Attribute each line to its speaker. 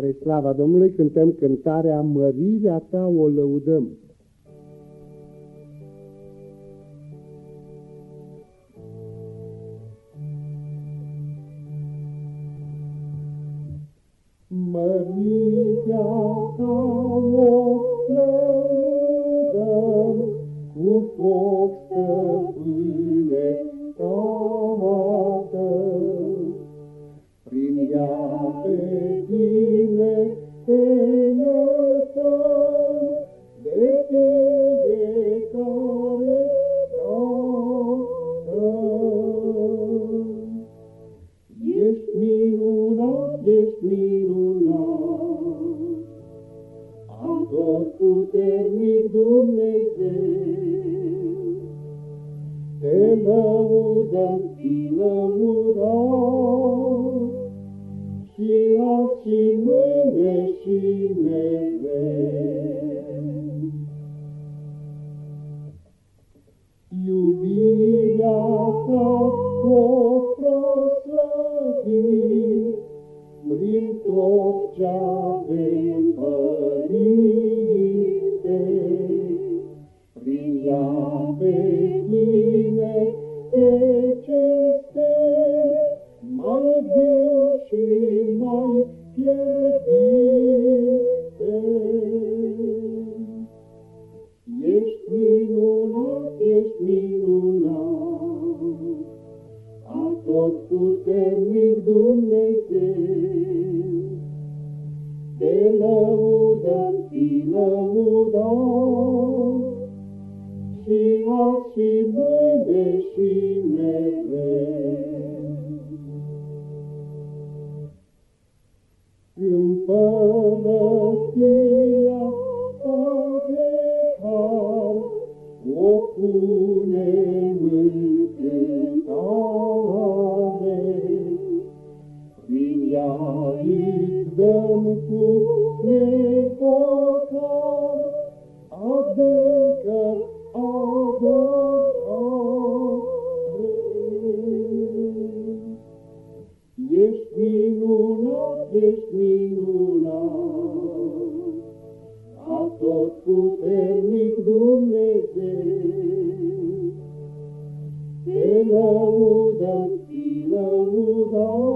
Speaker 1: Spre slava Domnului cântăm cântarea Mărirea ta o lăudăm. Mărirea ta o lăudăm cu foc stăpâne tată. Prin ea pe tine puternic Dumnezeu. Te lăudăm, te lăudăm, și azi și mâine și mereu. Pe tine te cinstesc, mai viu și mai fierbinte. Ești minunat, ești minunat, tot puternic Dumnezeu. Te lăudăm, te lăudăm, Împărăția ta de har, o punem în cântare, prin ea îți dăm cu nepotar, adâncă adorare. Ești minunat, ești minunat, a tot puternic Dumnezeu, te lăudăm, te lăudăm.